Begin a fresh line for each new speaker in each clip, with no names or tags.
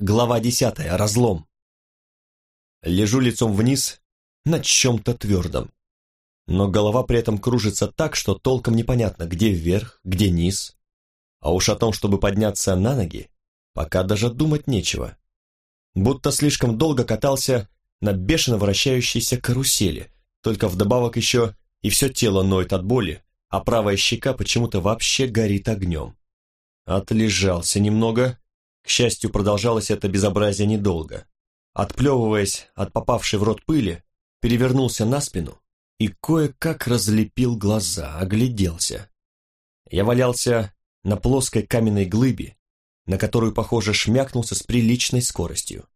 Глава десятая. Разлом. Лежу лицом вниз на чем-то твердом. Но голова при этом кружится так, что толком непонятно, где вверх, где низ. А уж о том, чтобы подняться на ноги, пока даже думать нечего. Будто слишком долго катался на бешено вращающейся карусели, только вдобавок еще и все тело ноет от боли, а правая щека почему-то вообще горит огнем. Отлежался немного, к счастью, продолжалось это безобразие недолго. Отплевываясь от попавшей в рот пыли, перевернулся на спину и кое-как разлепил глаза, огляделся. Я валялся на плоской каменной глыбе, на которую, похоже, шмякнулся с приличной скоростью.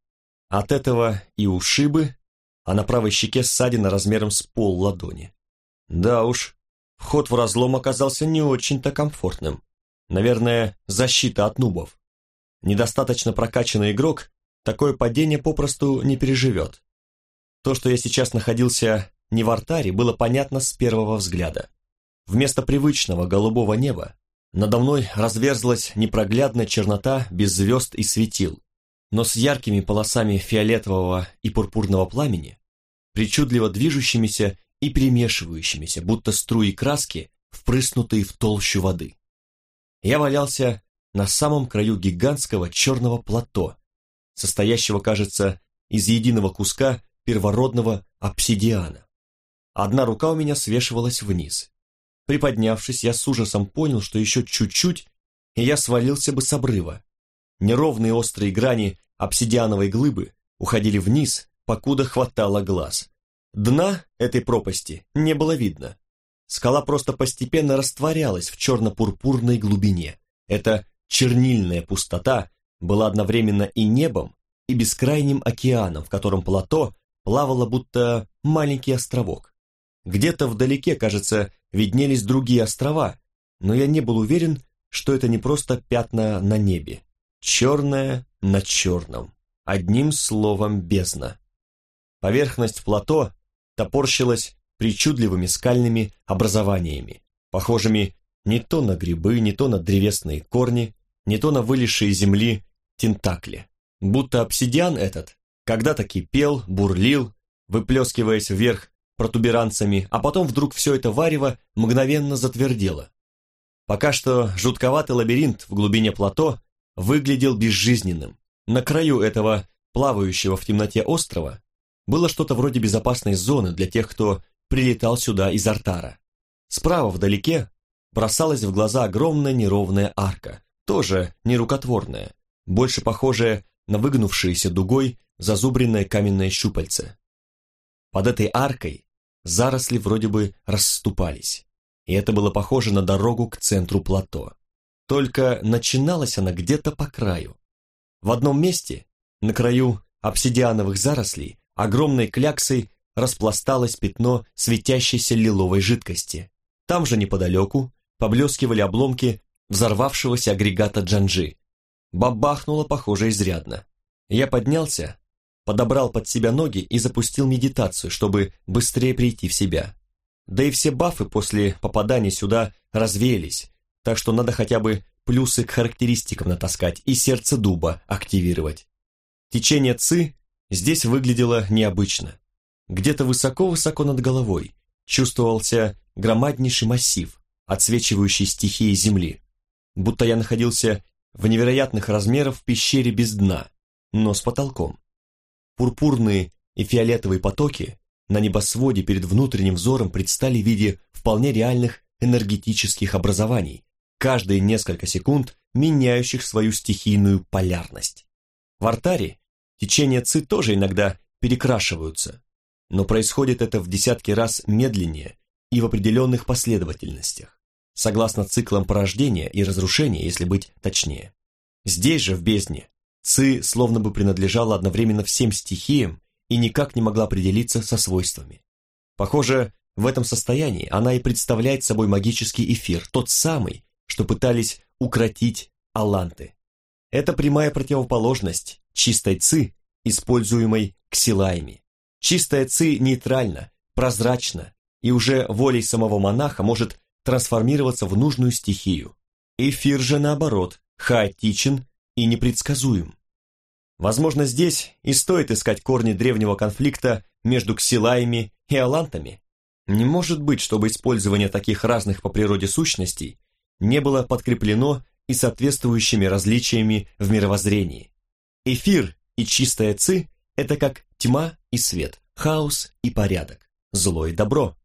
От этого и ушибы, а на правой щеке ссадина размером с пол ладони. Да уж, вход в разлом оказался не очень-то комфортным. Наверное, защита от нубов. Недостаточно прокачанный игрок такое падение попросту не переживет. То, что я сейчас находился не в артаре, было понятно с первого взгляда. Вместо привычного голубого неба надо мной разверзлась непроглядная чернота без звезд и светил, но с яркими полосами фиолетового и пурпурного пламени, причудливо движущимися и перемешивающимися, будто струи краски, впрыснутые в толщу воды. Я валялся на самом краю гигантского черного плато, состоящего, кажется, из единого куска первородного обсидиана. Одна рука у меня свешивалась вниз. Приподнявшись, я с ужасом понял, что еще чуть-чуть, и я свалился бы с обрыва. Неровные острые грани обсидиановой глыбы уходили вниз, покуда хватало глаз. Дна этой пропасти не было видно. Скала просто постепенно растворялась в черно-пурпурной глубине. Это чернильная пустота была одновременно и небом, и бескрайним океаном, в котором плато плавало будто маленький островок. Где-то вдалеке, кажется, виднелись другие острова, но я не был уверен, что это не просто пятна на небе. Черное на черном. Одним словом, бездна. Поверхность плато топорщилась причудливыми скальными образованиями, похожими не то на грибы, не то на древесные корни, не то на вылезшие земли тентакли. Будто обсидиан этот когда-то кипел, бурлил, выплескиваясь вверх протуберанцами, а потом вдруг все это варево мгновенно затвердело. Пока что жутковатый лабиринт в глубине плато выглядел безжизненным. На краю этого плавающего в темноте острова было что-то вроде безопасной зоны для тех, кто прилетал сюда из Артара. Справа вдалеке бросалась в глаза огромная неровная арка, тоже нерукотворное, больше похожее на выгнувшееся дугой зазубренное каменное щупальце. Под этой аркой заросли вроде бы расступались, и это было похоже на дорогу к центру плато. Только начиналась она где-то по краю. В одном месте, на краю обсидиановых зарослей, огромной кляксой распласталось пятно светящейся лиловой жидкости. Там же неподалеку поблескивали обломки взорвавшегося агрегата Джанжи. Бабахнуло, похоже, изрядно. Я поднялся, подобрал под себя ноги и запустил медитацию, чтобы быстрее прийти в себя. Да и все бафы после попадания сюда развеялись, так что надо хотя бы плюсы к характеристикам натаскать и сердце дуба активировать. Течение ЦИ здесь выглядело необычно. Где-то высоко-высоко над головой чувствовался громаднейший массив, отсвечивающий стихией Земли будто я находился в невероятных размерах пещере без дна, но с потолком. Пурпурные и фиолетовые потоки на небосводе перед внутренним взором предстали в виде вполне реальных энергетических образований, каждые несколько секунд меняющих свою стихийную полярность. В артаре течения ЦИ тоже иногда перекрашиваются, но происходит это в десятки раз медленнее и в определенных последовательностях согласно циклам порождения и разрушения, если быть точнее. Здесь же, в бездне, Ци словно бы принадлежала одновременно всем стихиям и никак не могла определиться со свойствами. Похоже, в этом состоянии она и представляет собой магический эфир, тот самый, что пытались укротить аланты. Это прямая противоположность чистой ци, используемой ксилаями. Чистая ци нейтральна, прозрачна и уже волей самого монаха может трансформироваться в нужную стихию. Эфир же, наоборот, хаотичен и непредсказуем. Возможно, здесь и стоит искать корни древнего конфликта между ксилаями и алантами. Не может быть, чтобы использование таких разных по природе сущностей не было подкреплено и соответствующими различиями в мировоззрении. Эфир и чистая ци – это как тьма и свет, хаос и порядок, зло и добро.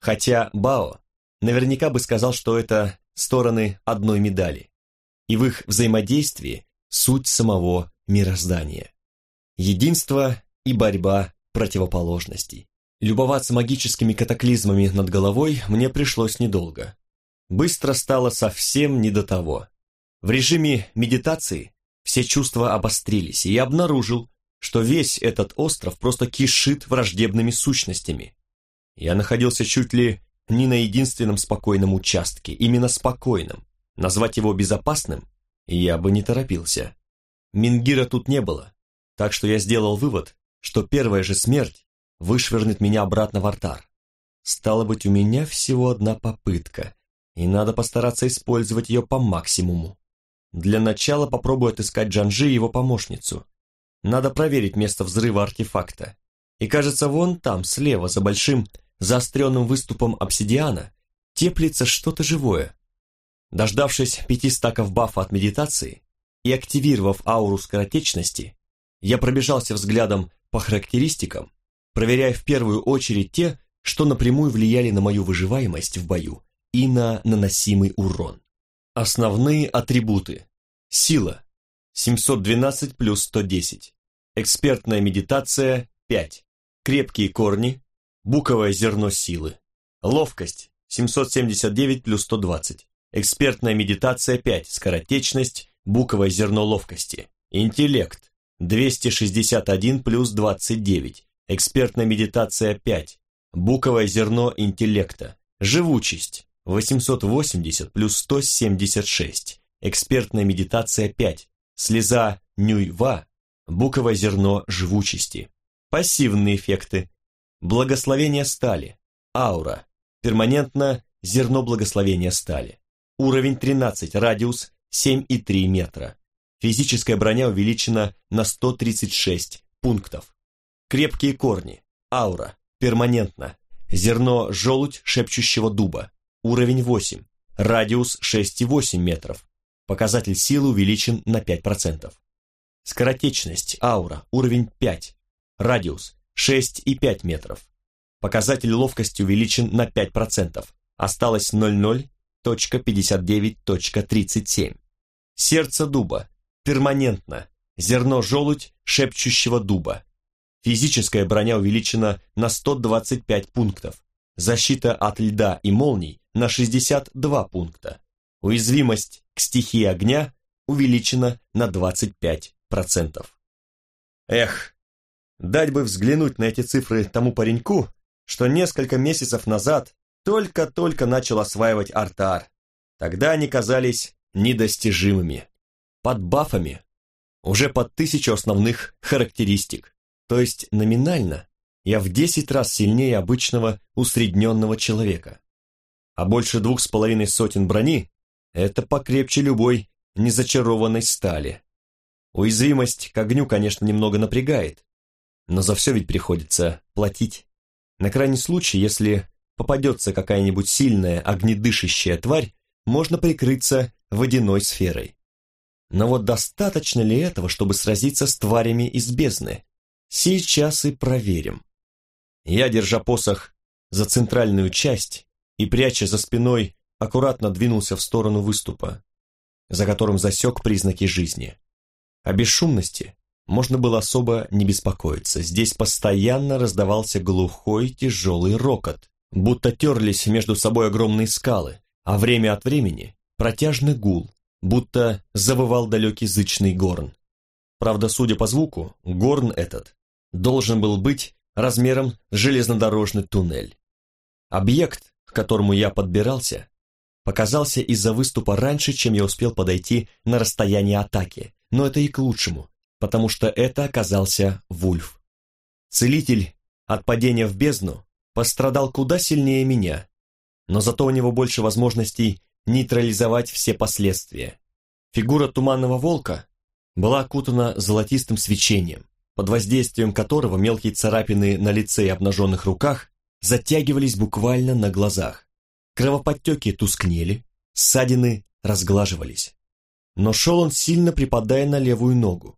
Хотя Бао наверняка бы сказал, что это стороны одной медали, и в их взаимодействии суть самого мироздания. Единство и борьба противоположностей. Любоваться магическими катаклизмами над головой мне пришлось недолго. Быстро стало совсем не до того. В режиме медитации все чувства обострились, и я обнаружил, что весь этот остров просто кишит враждебными сущностями. Я находился чуть ли не на единственном спокойном участке, именно спокойном. Назвать его безопасным я бы не торопился. Мингира тут не было, так что я сделал вывод, что первая же смерть вышвырнет меня обратно в артар. Стало быть, у меня всего одна попытка, и надо постараться использовать ее по максимуму. Для начала попробую отыскать Джанжи и его помощницу. Надо проверить место взрыва артефакта. И кажется, вон там, слева, за большим заостренным выступом обсидиана, теплится что-то живое. Дождавшись пяти стаков бафа от медитации и активировав ауру скоротечности, я пробежался взглядом по характеристикам, проверяя в первую очередь те, что напрямую влияли на мою выживаемость в бою и на наносимый урон. Основные атрибуты. Сила. 712 плюс 110. Экспертная медитация 5. Крепкие корни. Буковое зерно силы. Ловкость. 779 плюс 120. Экспертная медитация 5. Скоротечность. Буковое зерно ловкости. Интеллект. 261 плюс 29. Экспертная медитация 5. Буковое зерно интеллекта. Живучесть. 880 плюс 176. Экспертная медитация 5. Слеза Нюйва. Буковое зерно живучести. Пассивные эффекты. Благословение стали. Аура. Перманентно зерно благословения стали. Уровень 13, радиус 7,3 метра. Физическая броня увеличена на 136 пунктов. Крепкие корни. Аура. Перманентно. Зерно желудь шепчущего дуба. Уровень 8. Радиус 6,8 метров. Показатель силы увеличен на 5%. Скоротечность, аура, уровень 5. Радиус 6,5 метров. Показатель ловкости увеличен на 5%. Осталось 00.59.37. Сердце дуба. Перманентно. Зерно желудь шепчущего дуба. Физическая броня увеличена на 125 пунктов. Защита от льда и молний на 62 пункта. Уязвимость к стихии огня увеличена на 25%. Эх, дать бы взглянуть на эти цифры тому пареньку, что несколько месяцев назад только-только начал осваивать артар. Тогда они казались недостижимыми. Под бафами уже под тысячу основных характеристик. То есть номинально я в 10 раз сильнее обычного усредненного человека. А больше двух с половиной сотен брони – это покрепче любой незачарованной стали. Уязвимость к огню, конечно, немного напрягает, но за все ведь приходится платить. На крайний случай, если попадется какая-нибудь сильная огнедышащая тварь, можно прикрыться водяной сферой. Но вот достаточно ли этого, чтобы сразиться с тварями из бездны? Сейчас и проверим. Я, держа посох за центральную часть и пряча за спиной, аккуратно двинулся в сторону выступа, за которым засек признаки жизни. О бесшумности можно было особо не беспокоиться. Здесь постоянно раздавался глухой тяжелый рокот, будто терлись между собой огромные скалы, а время от времени протяжный гул, будто завывал далекий зычный горн. Правда, судя по звуку, горн этот должен был быть размером с железнодорожный туннель. Объект, к которому я подбирался, показался из-за выступа раньше, чем я успел подойти на расстояние атаки, но это и к лучшему, потому что это оказался Вульф. Целитель от падения в бездну пострадал куда сильнее меня, но зато у него больше возможностей нейтрализовать все последствия. Фигура туманного волка была окутана золотистым свечением, под воздействием которого мелкие царапины на лице и обнаженных руках затягивались буквально на глазах. Кровоподтеки тускнели, ссадины разглаживались. Но шел он сильно припадая на левую ногу.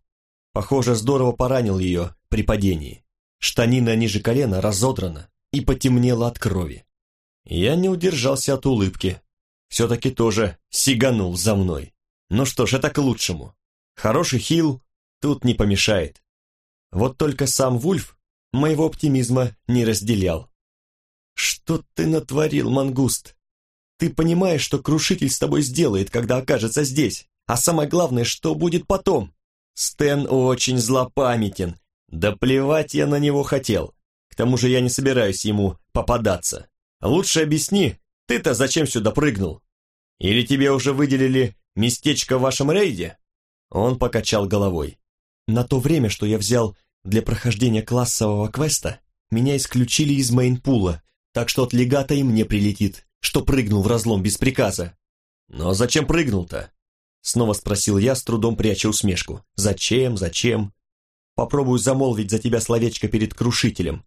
Похоже, здорово поранил ее при падении. Штанина ниже колена разодрана и потемнела от крови. Я не удержался от улыбки. Все-таки тоже сиганул за мной. Ну что ж, это к лучшему. Хороший хил тут не помешает. Вот только сам Вульф моего оптимизма не разделял. «Что ты натворил, мангуст? Ты понимаешь, что крушитель с тобой сделает, когда окажется здесь? А самое главное, что будет потом? Стэн очень злопамятен. Да плевать я на него хотел. К тому же я не собираюсь ему попадаться. Лучше объясни, ты-то зачем сюда прыгнул? Или тебе уже выделили местечко в вашем рейде?» Он покачал головой. «На то время, что я взял для прохождения классового квеста, меня исключили из мейнпула, так что от легата и мне прилетит, что прыгнул в разлом без приказа». «Но зачем прыгнул-то?» Снова спросил я, с трудом пряча усмешку. «Зачем? Зачем?» «Попробую замолвить за тебя словечко перед крушителем.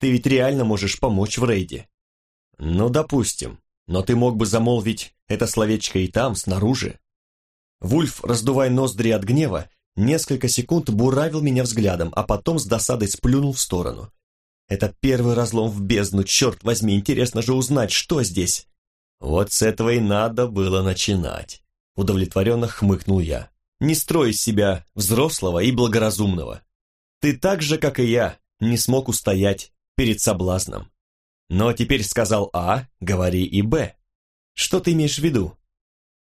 Ты ведь реально можешь помочь в рейде». «Ну, допустим. Но ты мог бы замолвить это словечко и там, снаружи». Вульф, раздувая ноздри от гнева, несколько секунд буравил меня взглядом, а потом с досадой сплюнул в сторону. «Это первый разлом в бездну, черт возьми, интересно же узнать, что здесь». «Вот с этого и надо было начинать», — удовлетворенно хмыкнул я. «Не строй из себя взрослого и благоразумного. Ты так же, как и я, не смог устоять перед соблазном. Но теперь сказал А, говори и Б. Что ты имеешь в виду?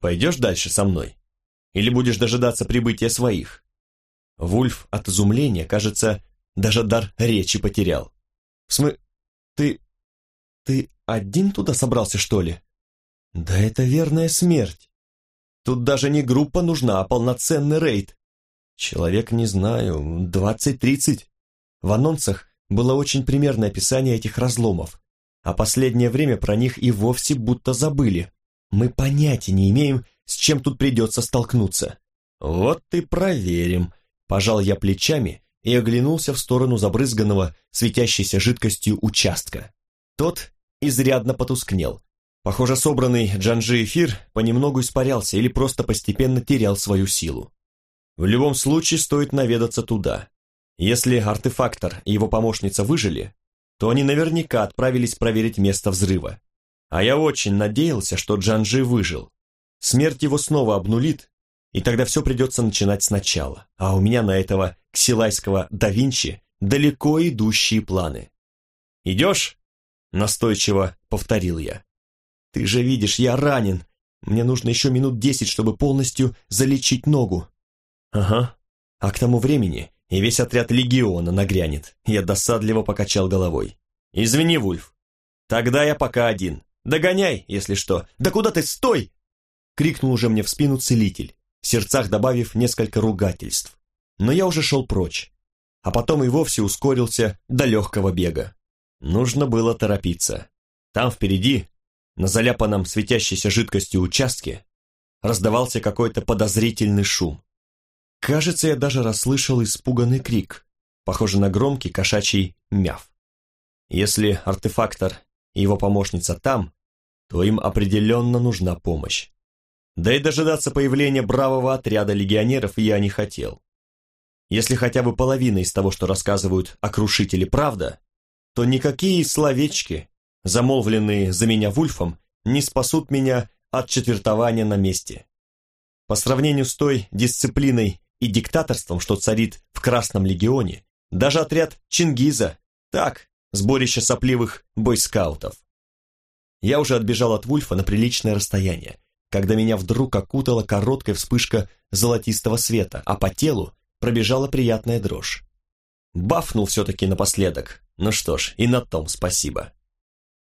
Пойдешь дальше со мной? Или будешь дожидаться прибытия своих?» Вульф от изумления, кажется, даже дар речи потерял. «В смы... ты... ты один туда собрался, что ли?» «Да это верная смерть. Тут даже не группа нужна, а полноценный рейд. Человек, не знаю, двадцать-тридцать. В анонсах было очень примерное описание этих разломов, а последнее время про них и вовсе будто забыли. Мы понятия не имеем, с чем тут придется столкнуться. Вот и проверим. Пожал я плечами и оглянулся в сторону забрызганного, светящейся жидкостью участка. Тот изрядно потускнел. Похоже, собранный Джанжи эфир понемногу испарялся или просто постепенно терял свою силу. В любом случае стоит наведаться туда. Если артефактор и его помощница выжили, то они наверняка отправились проверить место взрыва. А я очень надеялся, что Джанжи выжил. Смерть его снова обнулит, и тогда все придется начинать сначала. А у меня на этого ксилайского да Винчи далеко идущие планы. «Идешь?» — настойчиво повторил я. «Ты же видишь, я ранен. Мне нужно еще минут десять, чтобы полностью залечить ногу». «Ага. А к тому времени и весь отряд легиона нагрянет». Я досадливо покачал головой. «Извини, Вульф. Тогда я пока один. Догоняй, если что. Да куда ты, стой!» крикнул уже мне в спину целитель, в сердцах добавив несколько ругательств. Но я уже шел прочь, а потом и вовсе ускорился до легкого бега. Нужно было торопиться. Там впереди, на заляпанном светящейся жидкостью участке, раздавался какой-то подозрительный шум. Кажется, я даже расслышал испуганный крик, похожий на громкий кошачий мяв. Если артефактор и его помощница там, то им определенно нужна помощь. Да и дожидаться появления бравого отряда легионеров я не хотел. Если хотя бы половина из того, что рассказывают о крушителе, правда, то никакие словечки, замолвленные за меня Вульфом, не спасут меня от четвертования на месте. По сравнению с той дисциплиной и диктаторством, что царит в Красном легионе, даже отряд Чингиза, так, сборище сопливых бойскаутов. Я уже отбежал от Вульфа на приличное расстояние, когда меня вдруг окутала короткая вспышка золотистого света, а по телу пробежала приятная дрожь. Бафнул все-таки напоследок. Ну что ж, и на том спасибо.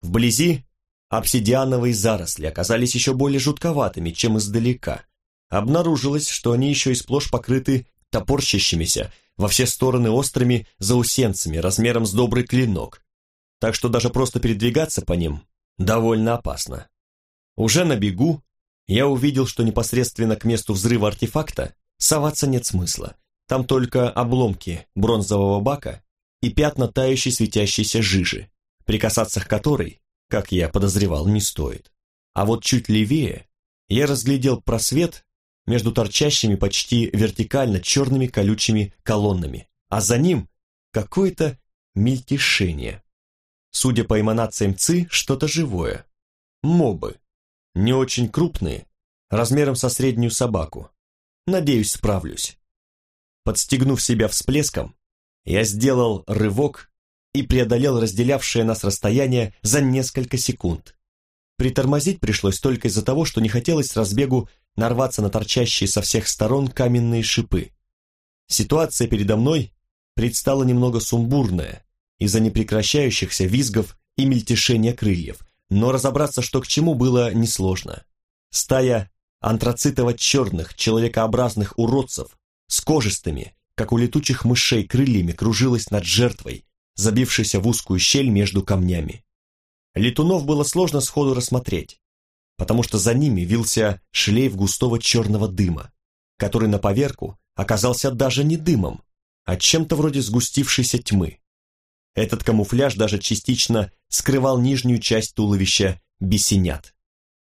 Вблизи обсидиановые заросли оказались еще более жутковатыми, чем издалека. Обнаружилось, что они еще и сплошь покрыты топорщащимися во все стороны острыми заусенцами размером с добрый клинок, так что даже просто передвигаться по ним довольно опасно. Уже на бегу я увидел, что непосредственно к месту взрыва артефакта соваться нет смысла. Там только обломки бронзового бака и пятна тающей светящейся жижи, прикасаться к которой, как я подозревал, не стоит. А вот чуть левее я разглядел просвет между торчащими почти вертикально черными колючими колоннами, а за ним какое-то мельтешение. Судя по эманациям ЦИ, что-то живое. Мобы. Не очень крупные, размером со среднюю собаку. Надеюсь, справлюсь. Подстегнув себя всплеском, я сделал рывок и преодолел разделявшее нас расстояние за несколько секунд. Притормозить пришлось только из-за того, что не хотелось с разбегу нарваться на торчащие со всех сторон каменные шипы. Ситуация передо мной предстала немного сумбурная из-за непрекращающихся визгов и мельтешения крыльев, но разобраться, что к чему, было несложно. Стая антрацитово-черных, человекообразных уродцев с кожистыми, как у летучих мышей, крыльями кружилась над жертвой, забившейся в узкую щель между камнями. Летунов было сложно сходу рассмотреть, потому что за ними вился шлейф густого черного дыма, который на поверку оказался даже не дымом, а чем-то вроде сгустившейся тьмы. Этот камуфляж даже частично скрывал нижнюю часть туловища бесенят.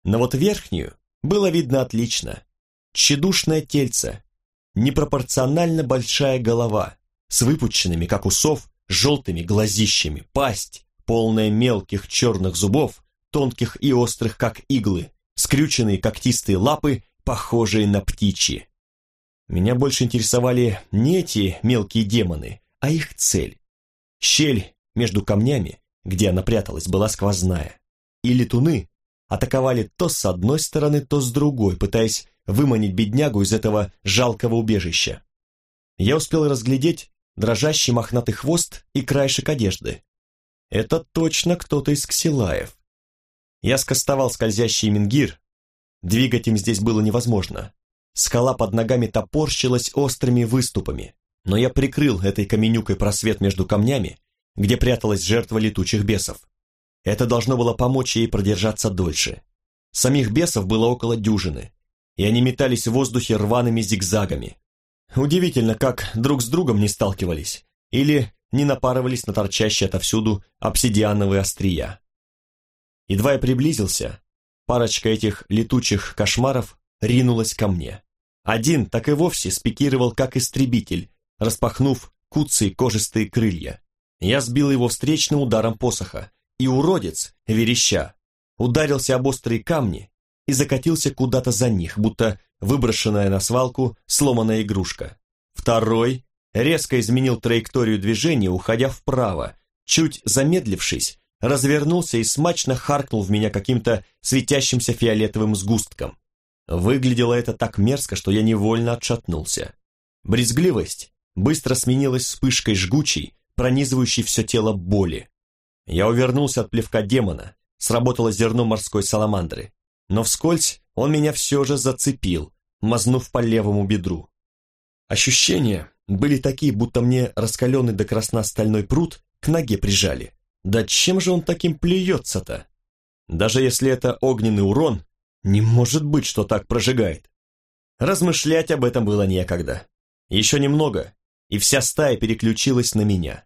Но вот верхнюю было видно отлично. Тщедушное тельце, непропорционально большая голова, с выпученными, как усов, желтыми глазищами, пасть, полная мелких черных зубов, тонких и острых, как иглы, скрюченные когтистые лапы, похожие на птичьи. Меня больше интересовали не эти мелкие демоны, а их цель. Щель между камнями, где она пряталась, была сквозная. И летуны атаковали то с одной стороны, то с другой, пытаясь выманить беднягу из этого жалкого убежища. Я успел разглядеть дрожащий мохнатый хвост и краешек одежды. Это точно кто-то из ксилаев. Я скостовал скользящий мингир. Двигать им здесь было невозможно. Скала под ногами топорщилась острыми выступами, но я прикрыл этой каменюкой просвет между камнями, где пряталась жертва летучих бесов. Это должно было помочь ей продержаться дольше. Самих бесов было около дюжины, и они метались в воздухе рваными зигзагами. Удивительно, как друг с другом не сталкивались, или не напарывались на торчащие отовсюду обсидиановые острия. Едва я приблизился, парочка этих летучих кошмаров ринулась ко мне. Один так и вовсе спикировал как истребитель, распахнув куцые кожистые крылья. Я сбил его встречным ударом посоха, и уродец, вереща, ударился об острые камни и закатился куда-то за них, будто выброшенная на свалку сломанная игрушка. Второй резко изменил траекторию движения, уходя вправо, чуть замедлившись, развернулся и смачно харкнул в меня каким-то светящимся фиолетовым сгустком. Выглядело это так мерзко, что я невольно отшатнулся. Брезгливость быстро сменилась вспышкой жгучей, пронизывающей все тело боли. Я увернулся от плевка демона, сработало зерно морской саламандры, но вскользь он меня все же зацепил, мазнув по левому бедру. Ощущения были такие, будто мне раскаленный до красна стальной пруд к ноге прижали. Да чем же он таким плюется-то? Даже если это огненный урон, не может быть, что так прожигает. Размышлять об этом было некогда. Еще немного, и вся стая переключилась на меня.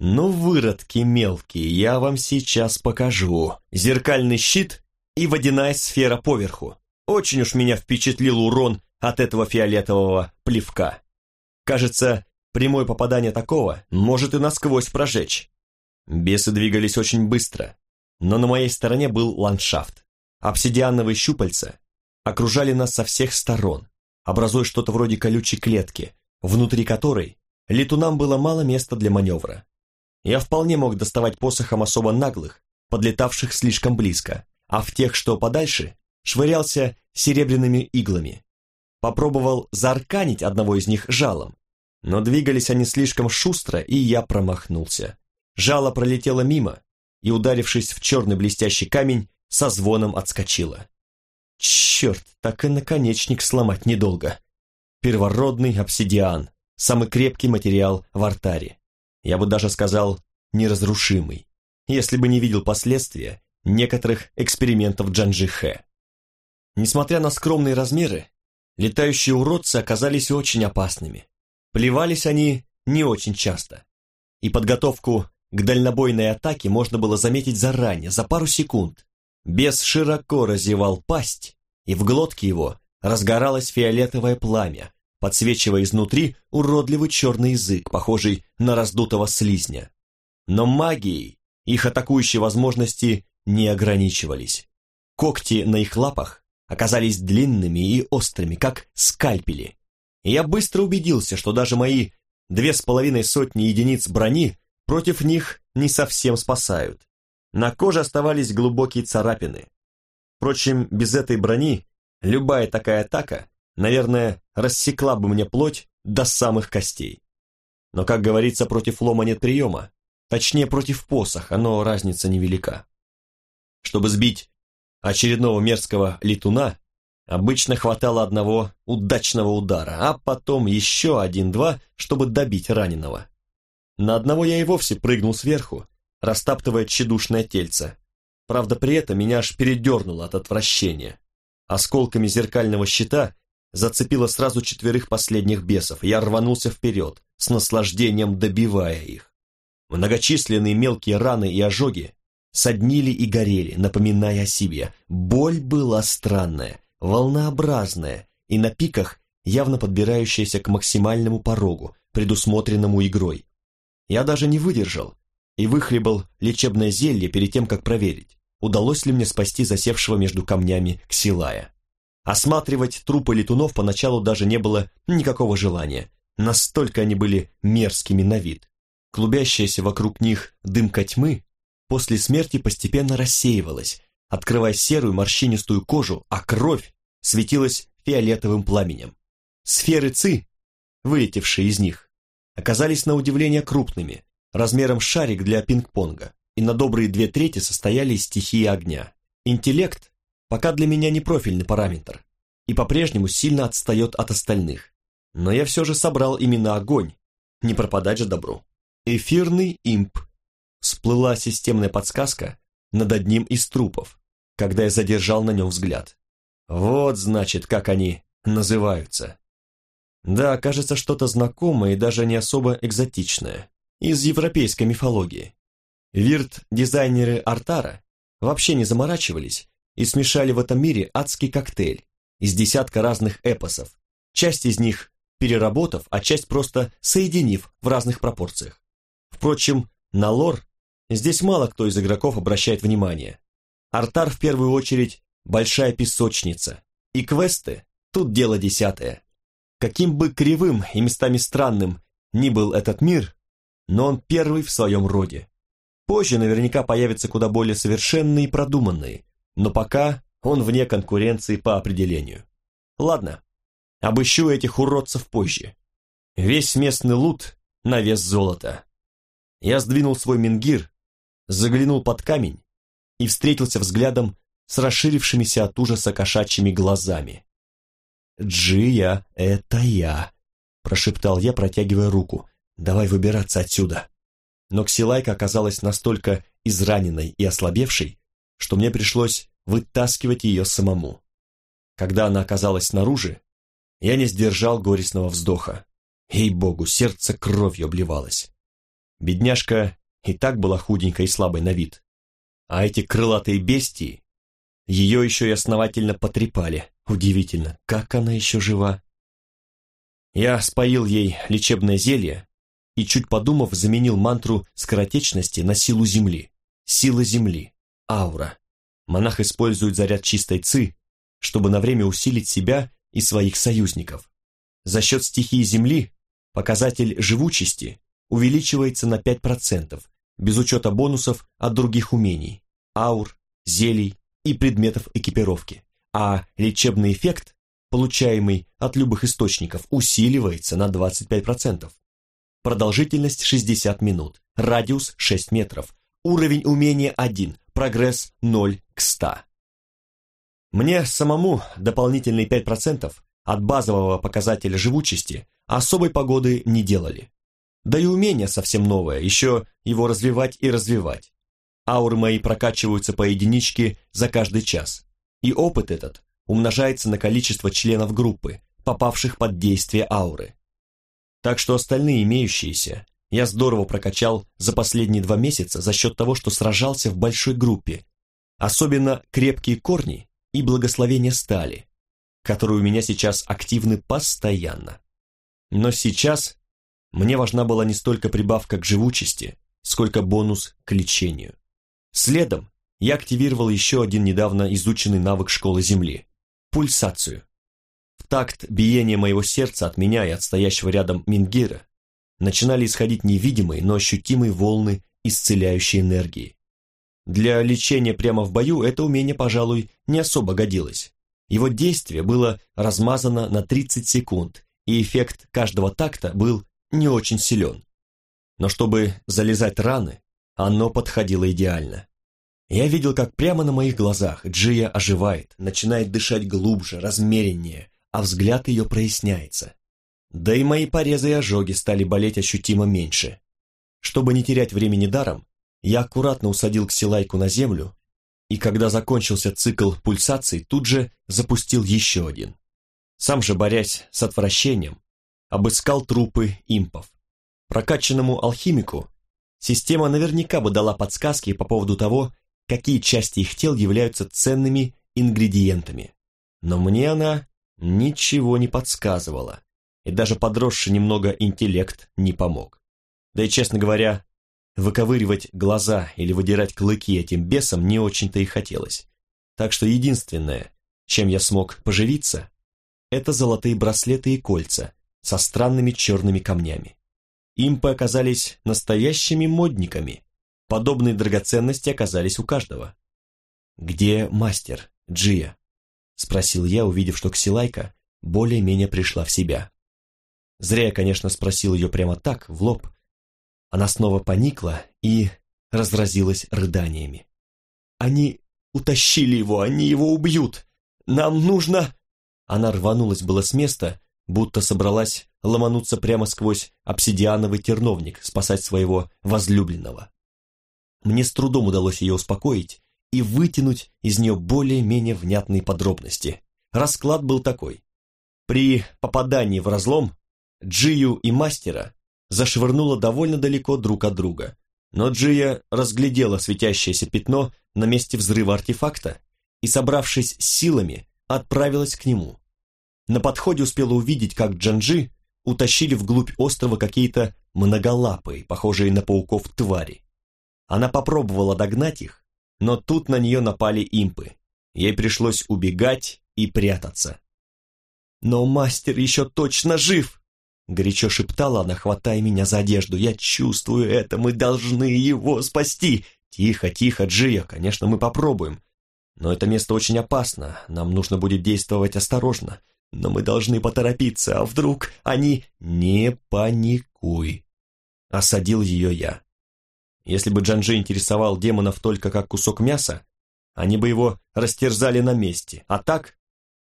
Ну, выродки мелкие, я вам сейчас покажу. Зеркальный щит и водяная сфера поверху. Очень уж меня впечатлил урон от этого фиолетового плевка. Кажется, прямое попадание такого может и насквозь прожечь. Бесы двигались очень быстро, но на моей стороне был ландшафт. Обсидиановые щупальца окружали нас со всех сторон, образуя что-то вроде колючей клетки, внутри которой летунам было мало места для маневра. Я вполне мог доставать посохом особо наглых, подлетавших слишком близко, а в тех, что подальше, швырялся серебряными иглами. Попробовал заарканить одного из них жалом, но двигались они слишком шустро, и я промахнулся. Жало пролетело мимо и, ударившись в черный блестящий камень, со звоном отскочила. Черт, так и наконечник сломать недолго. Первородный обсидиан, самый крепкий материал в артаре. Я бы даже сказал, неразрушимый, если бы не видел последствия некоторых экспериментов Джанжихэ. Несмотря на скромные размеры, Летающие уродцы оказались очень опасными. Плевались они не очень часто. И подготовку к дальнобойной атаке можно было заметить заранее, за пару секунд. Бес широко разевал пасть, и в глотке его разгоралось фиолетовое пламя, подсвечивая изнутри уродливый черный язык, похожий на раздутого слизня. Но магией их атакующие возможности не ограничивались. Когти на их лапах оказались длинными и острыми, как скальпели. И я быстро убедился, что даже мои две с половиной сотни единиц брони против них не совсем спасают. На коже оставались глубокие царапины. Впрочем, без этой брони любая такая атака, наверное, рассекла бы мне плоть до самых костей. Но, как говорится, против лома нет приема. Точнее, против посоха, но разница невелика. Чтобы сбить очередного мерзкого летуна, обычно хватало одного удачного удара, а потом еще один-два, чтобы добить раненого. На одного я и вовсе прыгнул сверху, растаптывая тщедушное тельце. Правда, при этом меня аж передернуло от отвращения. Осколками зеркального щита зацепило сразу четверых последних бесов, я рванулся вперед, с наслаждением добивая их. Многочисленные мелкие раны и ожоги соднили и горели, напоминая о себе. Боль была странная, волнообразная и на пиках явно подбирающаяся к максимальному порогу, предусмотренному игрой. Я даже не выдержал и выхлебал лечебное зелье перед тем, как проверить, удалось ли мне спасти засевшего между камнями Ксилая. Осматривать трупы летунов поначалу даже не было никакого желания, настолько они были мерзкими на вид. Клубящаяся вокруг них дымка тьмы после смерти постепенно рассеивалась, открывая серую морщинистую кожу, а кровь светилась фиолетовым пламенем. Сферы ци, вылетевшие из них, оказались на удивление крупными, размером шарик для пинг-понга, и на добрые две трети состояли из стихии огня. Интеллект пока для меня не профильный параметр и по-прежнему сильно отстает от остальных. Но я все же собрал именно огонь, не пропадать же добру. Эфирный имп. Всплыла системная подсказка над одним из трупов, когда я задержал на нем взгляд. Вот, значит, как они называются. Да, кажется, что-то знакомое и даже не особо экзотичное из европейской мифологии. Вирт-дизайнеры Артара вообще не заморачивались и смешали в этом мире адский коктейль из десятка разных эпосов, часть из них переработав, а часть просто соединив в разных пропорциях. Впрочем, на лор здесь мало кто из игроков обращает внимание. Артар в первую очередь большая песочница, и квесты тут дело десятое. Каким бы кривым и местами странным ни был этот мир, но он первый в своем роде. Позже наверняка появятся куда более совершенные и продуманные, но пока он вне конкуренции по определению. Ладно, обыщу этих уродцев позже. Весь местный лут на вес золота. Я сдвинул свой мингир, заглянул под камень и встретился взглядом с расширившимися от ужаса кошачьими глазами. «Джия, это я», – прошептал я, протягивая руку. Давай выбираться отсюда. Но Ксилайка оказалась настолько израненной и ослабевшей, что мне пришлось вытаскивать ее самому. Когда она оказалась снаружи, я не сдержал горестного вздоха. Ей-богу, сердце кровью обливалось. Бедняжка и так была худенькой и слабой на вид. А эти крылатые бестии ее еще и основательно потрепали. Удивительно, как она еще жива. Я споил ей лечебное зелье, и, чуть подумав, заменил мантру скоротечности на силу Земли. Сила Земли. Аура. Монах использует заряд чистой ци, чтобы на время усилить себя и своих союзников. За счет стихии Земли показатель живучести увеличивается на 5%, без учета бонусов от других умений, аур, зелий и предметов экипировки, а лечебный эффект, получаемый от любых источников, усиливается на 25%. Продолжительность 60 минут. Радиус 6 метров. Уровень умения 1. Прогресс 0 к 100. Мне самому дополнительные 5% от базового показателя живучести особой погоды не делали. Да и умение совсем новое, еще его развивать и развивать. Ауры мои прокачиваются по единичке за каждый час. И опыт этот умножается на количество членов группы, попавших под действие ауры. Так что остальные имеющиеся я здорово прокачал за последние два месяца за счет того, что сражался в большой группе, особенно крепкие корни и благословение стали, которые у меня сейчас активны постоянно. Но сейчас мне важна была не столько прибавка к живучести, сколько бонус к лечению. Следом я активировал еще один недавно изученный навык школы Земли – пульсацию. В такт биения моего сердца от меня и от стоящего рядом Мингира начинали исходить невидимые, но ощутимые волны исцеляющей энергии. Для лечения прямо в бою это умение, пожалуй, не особо годилось. Его действие было размазано на 30 секунд, и эффект каждого такта был не очень силен. Но чтобы залезать раны, оно подходило идеально. Я видел, как прямо на моих глазах Джия оживает, начинает дышать глубже, размереннее, а взгляд ее проясняется. Да и мои порезы и ожоги стали болеть ощутимо меньше. Чтобы не терять времени даром, я аккуратно усадил ксилайку на землю, и когда закончился цикл пульсаций, тут же запустил еще один. Сам же, борясь с отвращением, обыскал трупы импов. Прокачанному алхимику система наверняка бы дала подсказки по поводу того, какие части их тел являются ценными ингредиентами. Но мне она ничего не подсказывала и даже подросший немного интеллект не помог. Да и, честно говоря, выковыривать глаза или выдирать клыки этим бесам не очень-то и хотелось. Так что единственное, чем я смог поживиться, это золотые браслеты и кольца со странными черными камнями. Импы оказались настоящими модниками, подобные драгоценности оказались у каждого. «Где мастер, Джия?» — спросил я, увидев, что Ксилайка более-менее пришла в себя. Зря я, конечно, спросил ее прямо так, в лоб. Она снова поникла и разразилась рыданиями. «Они утащили его, они его убьют! Нам нужно...» Она рванулась было с места, будто собралась ломануться прямо сквозь обсидиановый терновник, спасать своего возлюбленного. Мне с трудом удалось ее успокоить и вытянуть из нее более-менее внятные подробности. Расклад был такой. При попадании в разлом Джию и мастера зашвырнуло довольно далеко друг от друга, но Джия разглядела светящееся пятно на месте взрыва артефакта и, собравшись силами, отправилась к нему. На подходе успела увидеть, как Джанжи утащили вглубь острова какие-то многолапые, похожие на пауков, твари. Она попробовала догнать их, но тут на нее напали импы. Ей пришлось убегать и прятаться. «Но мастер еще точно жив!» Горячо шептала она, хватая меня за одежду. «Я чувствую это, мы должны его спасти!» «Тихо, тихо, Джия, конечно, мы попробуем. Но это место очень опасно, нам нужно будет действовать осторожно. Но мы должны поторопиться, а вдруг они...» «Не паникуй!» Осадил ее я. Если бы Джанжи интересовал демонов только как кусок мяса, они бы его растерзали на месте. А так,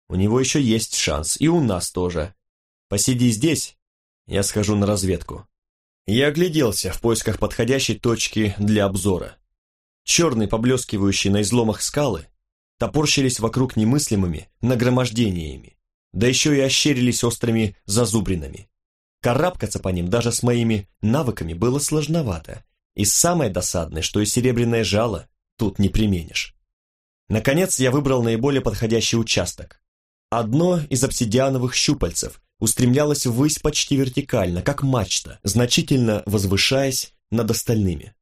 у него еще есть шанс, и у нас тоже. Посиди здесь я схожу на разведку. Я огляделся в поисках подходящей точки для обзора. Черные, поблескивающие на изломах скалы, топорщились вокруг немыслимыми нагромождениями, да еще и ощерились острыми зазубринами. Карабкаться по ним даже с моими навыками было сложновато, и самое досадное, что и серебряное жало тут не применишь. Наконец я выбрал наиболее подходящий участок. Одно из обсидиановых щупальцев, устремлялась ввысь почти вертикально, как мачта, значительно возвышаясь над остальными.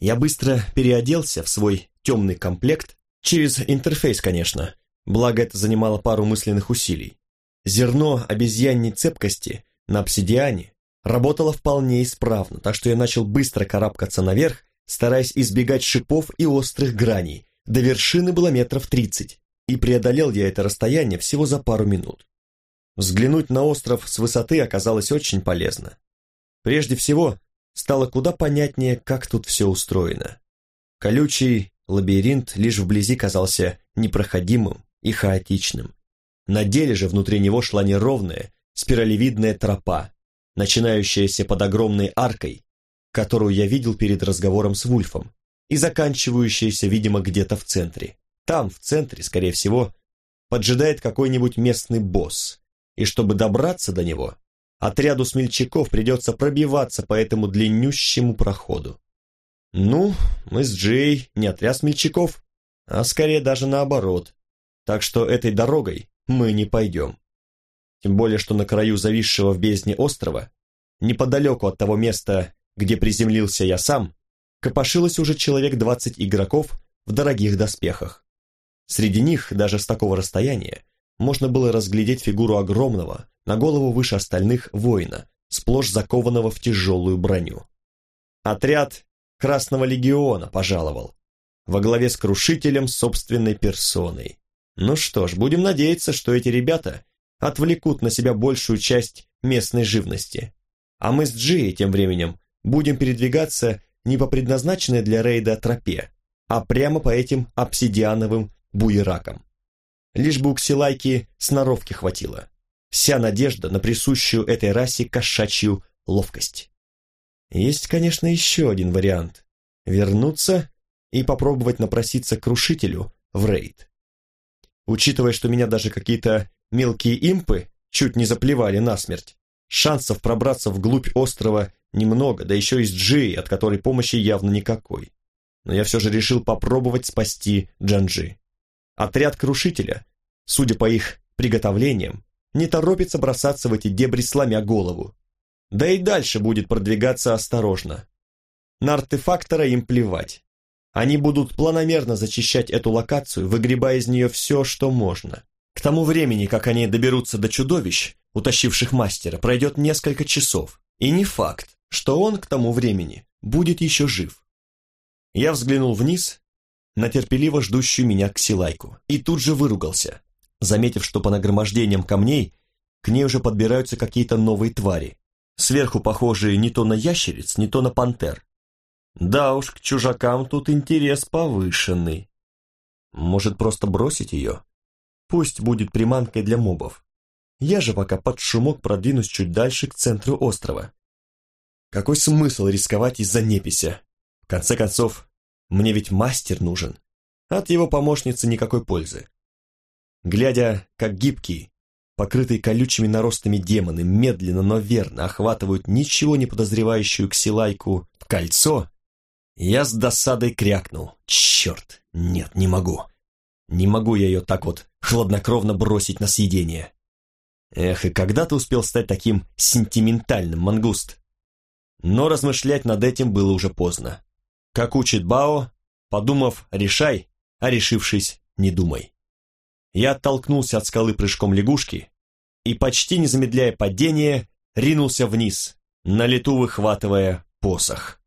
Я быстро переоделся в свой темный комплект, через интерфейс, конечно, благо это занимало пару мысленных усилий. Зерно обезьянней цепкости на обсидиане работало вполне исправно, так что я начал быстро карабкаться наверх, стараясь избегать шипов и острых граней. До вершины было метров тридцать, и преодолел я это расстояние всего за пару минут. Взглянуть на остров с высоты оказалось очень полезно. Прежде всего, стало куда понятнее, как тут все устроено. Колючий лабиринт лишь вблизи казался непроходимым и хаотичным. На деле же внутри него шла неровная, спиралевидная тропа, начинающаяся под огромной аркой, которую я видел перед разговором с Вульфом, и заканчивающаяся, видимо, где-то в центре. Там, в центре, скорее всего, поджидает какой-нибудь местный босс, и чтобы добраться до него, отряду смельчаков придется пробиваться по этому длиннющему проходу. Ну, мы с Джей не отряд смельчаков, а скорее даже наоборот, так что этой дорогой мы не пойдем. Тем более, что на краю зависшего в бездне острова, неподалеку от того места, где приземлился я сам, копошилось уже человек двадцать игроков в дорогих доспехах. Среди них, даже с такого расстояния, можно было разглядеть фигуру огромного, на голову выше остальных воина, сплошь закованного в тяжелую броню. Отряд Красного легиона пожаловал, во главе с крушителем собственной персоной. Ну что ж, будем надеяться, что эти ребята отвлекут на себя большую часть местной живности. А мы с Джией тем временем будем передвигаться не по предназначенной для рейда тропе, а прямо по этим обсидиановым буеракам. Лишь бы у ксилайки сноровки хватило. Вся надежда на присущую этой расе кошачью ловкость. Есть, конечно, еще один вариант. Вернуться и попробовать напроситься к крушителю в рейд. Учитывая, что меня даже какие-то мелкие импы чуть не заплевали насмерть, шансов пробраться вглубь острова немного, да еще и с Джи, от которой помощи явно никакой. Но я все же решил попробовать спасти Джанджи. Отряд крушителя, судя по их приготовлениям, не торопится бросаться в эти дебри, сломя голову. Да и дальше будет продвигаться осторожно. На артефактора им плевать. Они будут планомерно зачищать эту локацию, выгребая из нее все, что можно. К тому времени, как они доберутся до чудовищ, утащивших мастера, пройдет несколько часов. И не факт, что он к тому времени будет еще жив. Я взглянул вниз на терпеливо ждущую меня ксилайку и тут же выругался, заметив, что по нагромождениям камней к ней уже подбираются какие-то новые твари, сверху похожие не то на ящериц, не то на пантер. Да уж, к чужакам тут интерес повышенный. Может, просто бросить ее? Пусть будет приманкой для мобов. Я же пока под шумок продвинусь чуть дальше к центру острова. Какой смысл рисковать из-за непися? В конце концов, мне ведь мастер нужен. От его помощницы никакой пользы. Глядя, как гибкие, покрытые колючими наростами демоны медленно, но верно охватывают ничего не подозревающую ксилайку в кольцо, я с досадой крякнул. Черт, нет, не могу. Не могу я ее так вот хладнокровно бросить на съедение. Эх, и когда ты успел стать таким сентиментальным, мангуст? Но размышлять над этим было уже поздно. Как учит Бао, подумав, решай, а решившись, не думай. Я оттолкнулся от скалы прыжком лягушки и, почти не замедляя падение, ринулся вниз, на лету выхватывая посох.